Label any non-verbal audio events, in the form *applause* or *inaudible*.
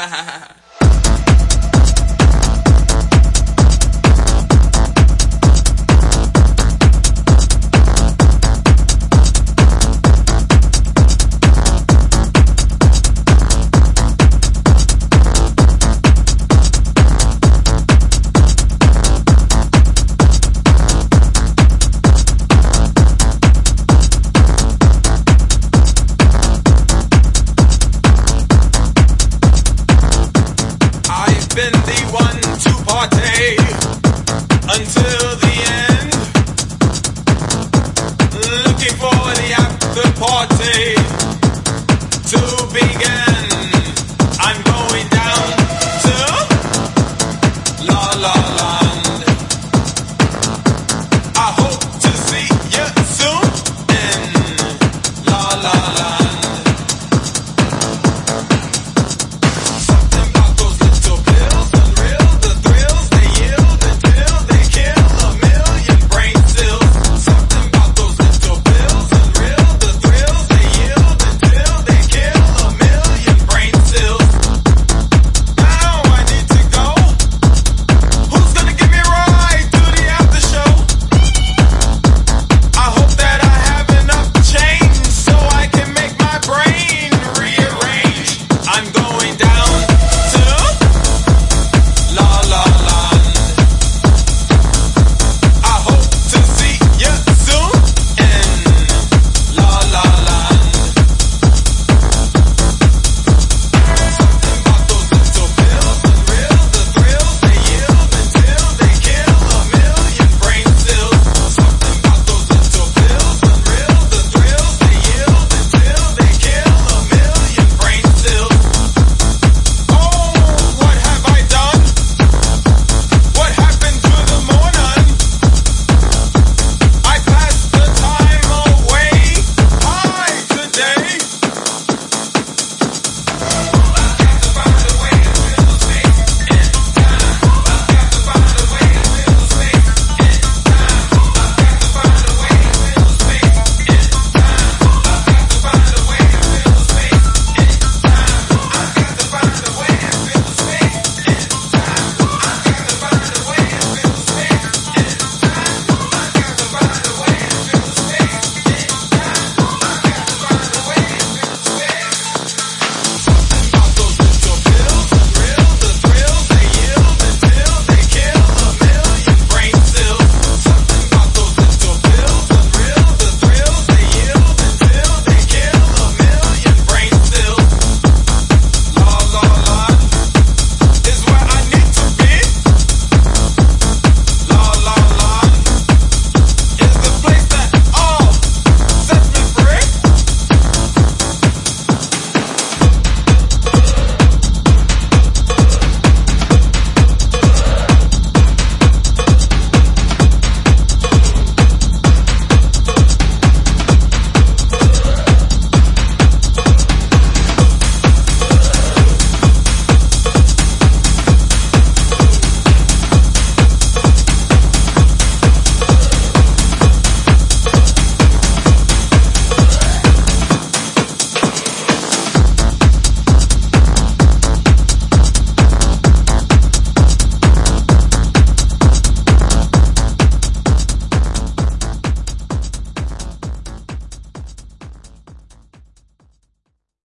hahaha *laughs*